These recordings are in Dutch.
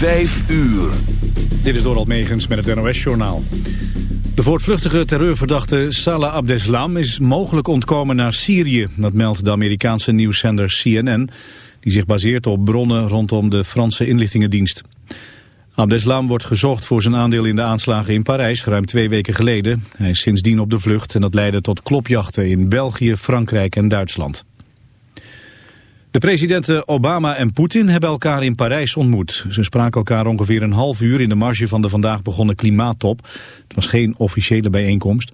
Vijf uur. Dit is Dorald Megens met het NOS-journaal. De voortvluchtige terreurverdachte Salah Abdeslam is mogelijk ontkomen naar Syrië. Dat meldt de Amerikaanse nieuwszender CNN, die zich baseert op bronnen rondom de Franse inlichtingendienst. Abdeslam wordt gezocht voor zijn aandeel in de aanslagen in Parijs ruim twee weken geleden. Hij is sindsdien op de vlucht en dat leidde tot klopjachten in België, Frankrijk en Duitsland. De presidenten Obama en Poetin hebben elkaar in Parijs ontmoet. Ze spraken elkaar ongeveer een half uur in de marge van de vandaag begonnen klimaattop. Het was geen officiële bijeenkomst.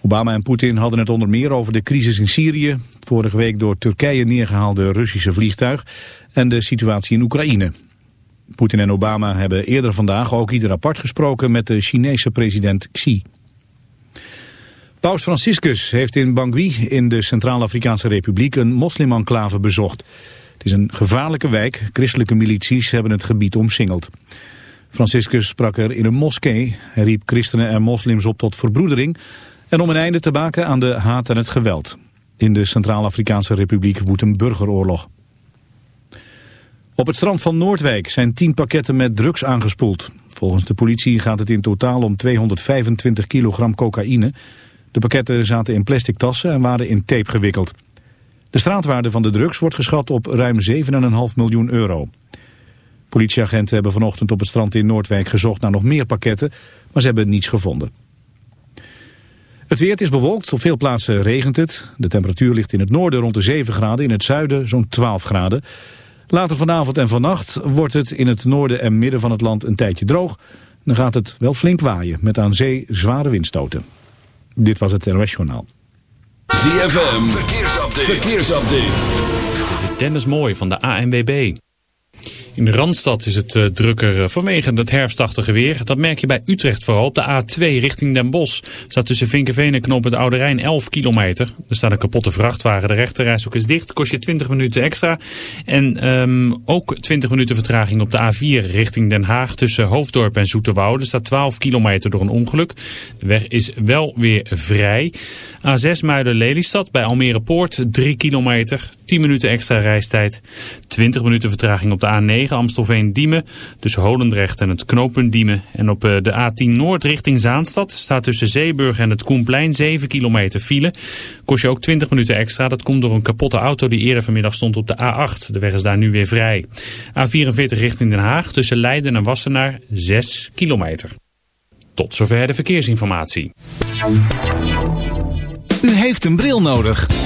Obama en Poetin hadden het onder meer over de crisis in Syrië... vorige week door Turkije neergehaalde Russische vliegtuig... en de situatie in Oekraïne. Poetin en Obama hebben eerder vandaag ook ieder apart gesproken... met de Chinese president Xi. Paus Franciscus heeft in Bangui in de Centraal-Afrikaanse Republiek een moslimenclave bezocht. Het is een gevaarlijke wijk. Christelijke milities hebben het gebied omsingeld. Franciscus sprak er in een moskee. Hij riep christenen en moslims op tot verbroedering... en om een einde te maken aan de haat en het geweld. In de Centraal-Afrikaanse Republiek woedt een burgeroorlog. Op het strand van Noordwijk zijn tien pakketten met drugs aangespoeld. Volgens de politie gaat het in totaal om 225 kilogram cocaïne... De pakketten zaten in plastic tassen en waren in tape gewikkeld. De straatwaarde van de drugs wordt geschat op ruim 7,5 miljoen euro. Politieagenten hebben vanochtend op het strand in Noordwijk gezocht naar nog meer pakketten, maar ze hebben niets gevonden. Het weer is bewolkt, op veel plaatsen regent het. De temperatuur ligt in het noorden rond de 7 graden, in het zuiden zo'n 12 graden. Later vanavond en vannacht wordt het in het noorden en midden van het land een tijdje droog. Dan gaat het wel flink waaien, met aan zee zware windstoten. Dit was het NOS Journaal. ZFM, verkeersupdate. verkeersupdate. Dit is Dennis Mooi van de ANWB. In de Randstad is het uh, drukker uh, vanwege het herfstachtige weer. Dat merk je bij Utrecht vooral op de A2 richting Den Bosch. Staat tussen Vinkenveen en Knoop het Oude Rijn 11 kilometer. Er staat een kapotte vrachtwagen. De rechterreis is dicht. Kost je 20 minuten extra. En um, ook 20 minuten vertraging op de A4 richting Den Haag. Tussen Hoofddorp en Zoeterwoude. Er staat 12 kilometer door een ongeluk. De weg is wel weer vrij. A6 Muiden-Lelystad bij Almere Poort 3 kilometer. 10 minuten extra reistijd. 20 minuten vertraging op de A9 Amstelveen-Diemen. Tussen Holendrecht en het knooppunt Diemen. En op eh, de A10 Noord richting Zaanstad staat tussen Zeeburg en het Koenplein 7 kilometer file. Kost je ook 20 minuten extra. Dat komt door een kapotte auto die eerder vanmiddag stond op de A8. De weg is daar nu weer vrij. A44 richting Den Haag tussen Leiden en Wassenaar 6 kilometer. Tot zover de verkeersinformatie. U heeft een bril nodig.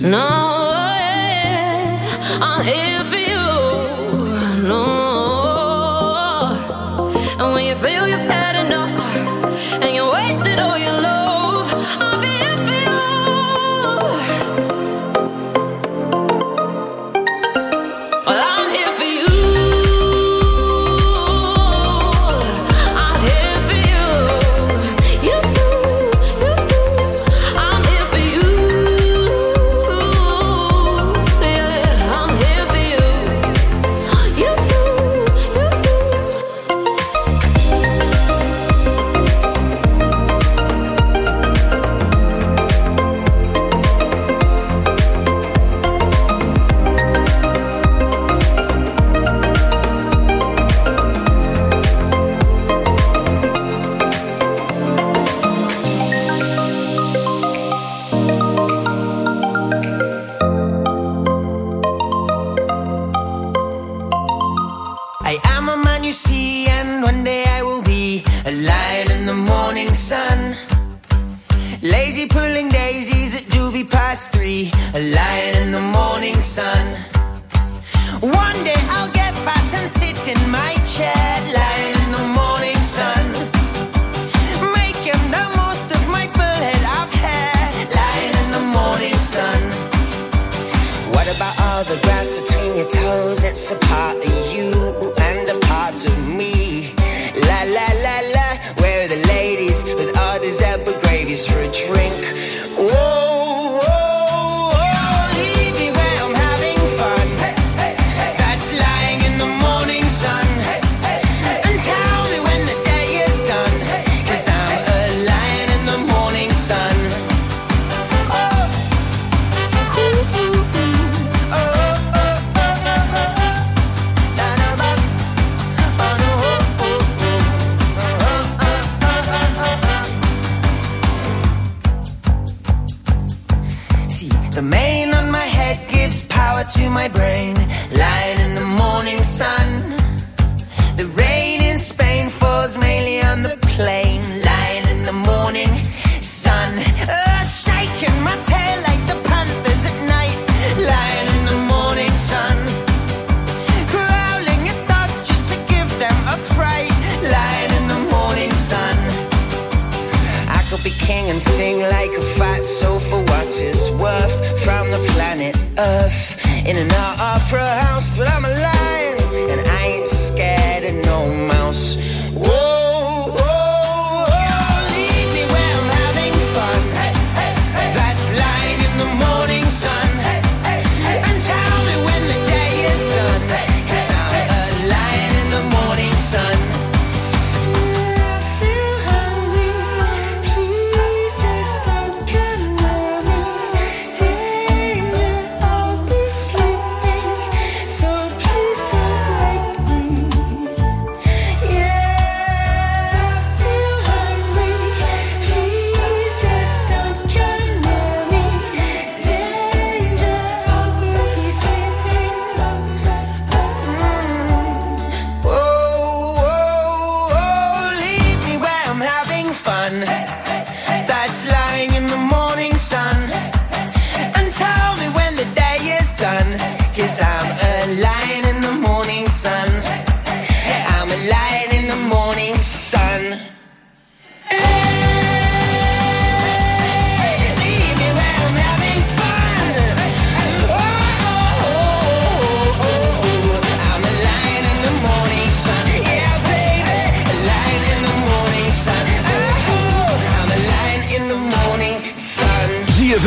No, yeah, I'm here for you. No, and when you feel you've had enough, and you wasted all your love.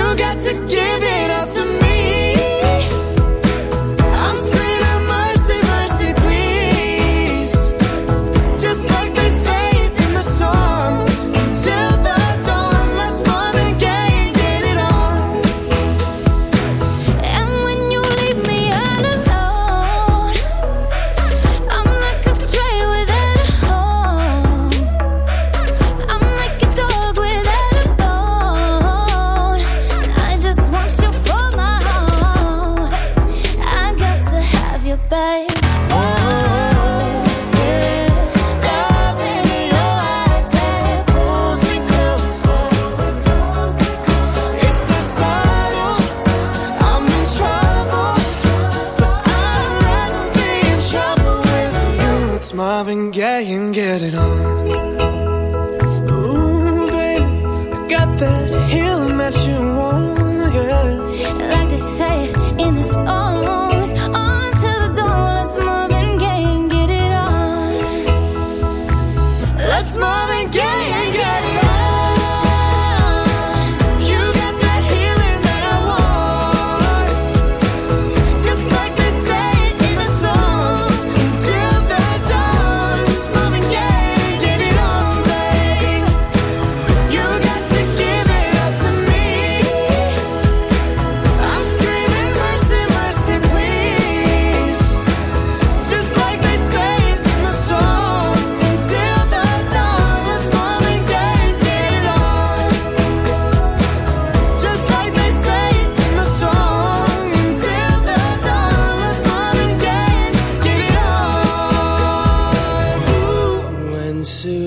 You got to give it.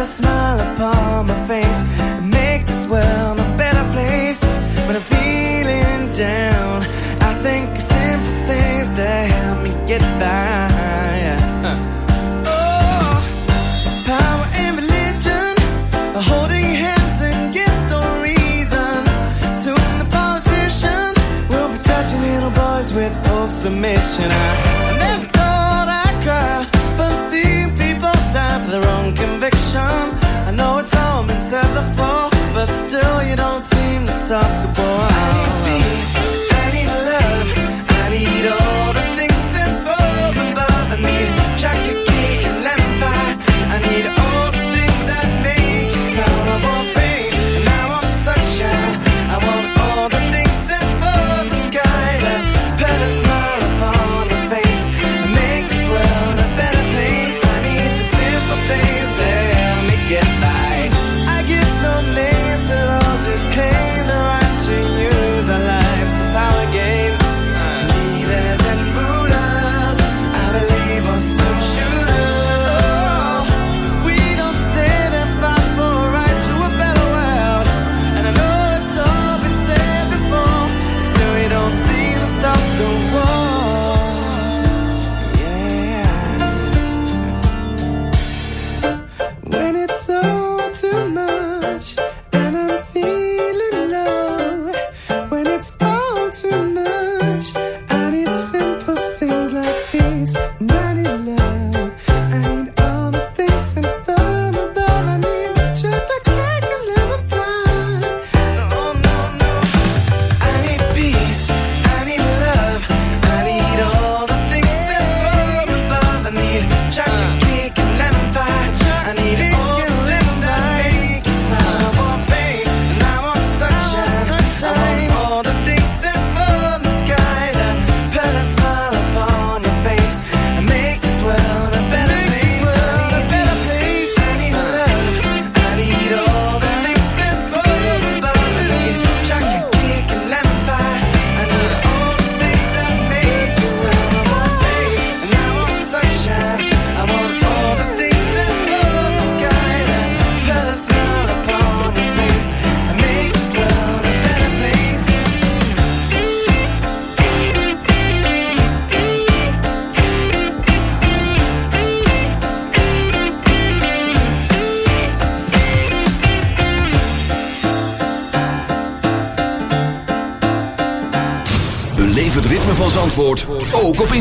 a smile upon my face and make this world a better place. When I'm feeling down, I think of simple things that help me get by. Uh, oh, power and religion are holding hands against no reason. So when the politicians will be touching little boys with hopes permission. I but still you don't seem to stop the boy.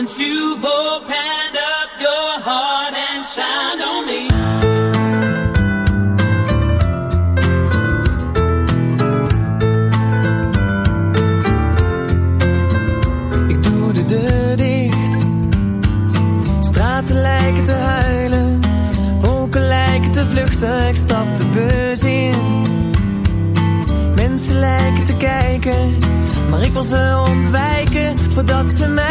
You for hand up your heart and shine on me. Ik doe de deur dicht. Straten lijken te huilen, wolken lijken te vluchten. Ik stap de beurs in. Mensen lijken te kijken, maar ik wil ze ontwijken voordat ze mij.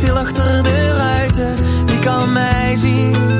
stil achter de ruiten, wie kan mij zien?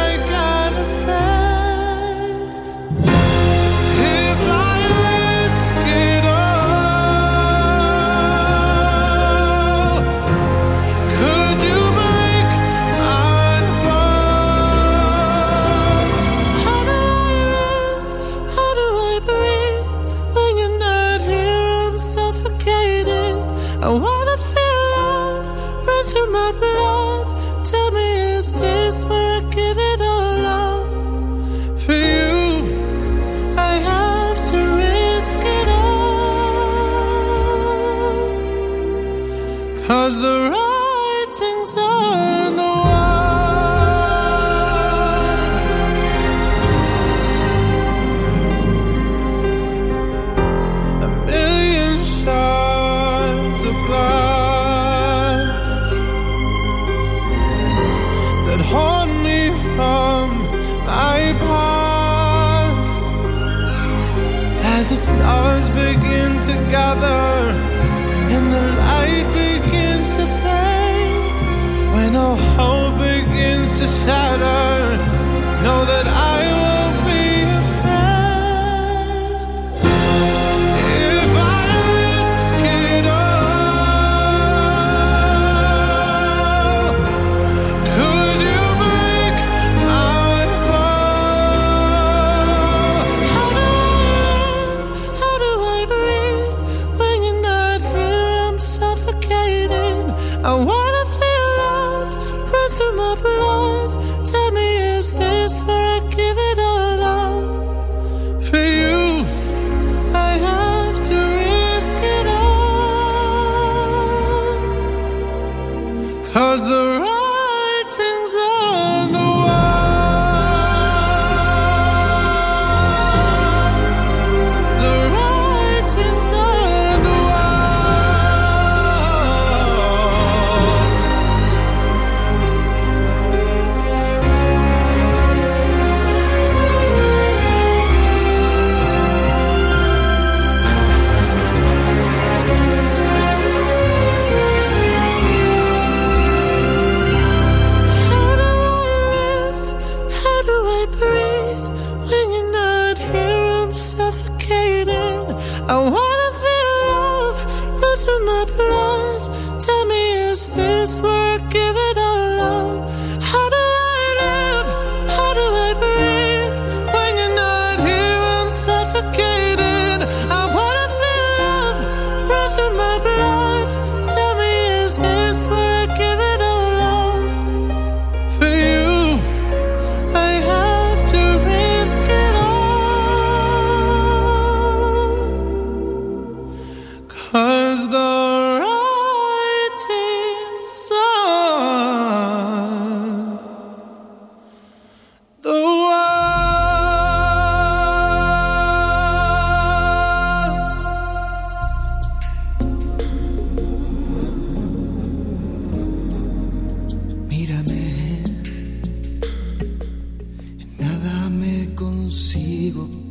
comigo.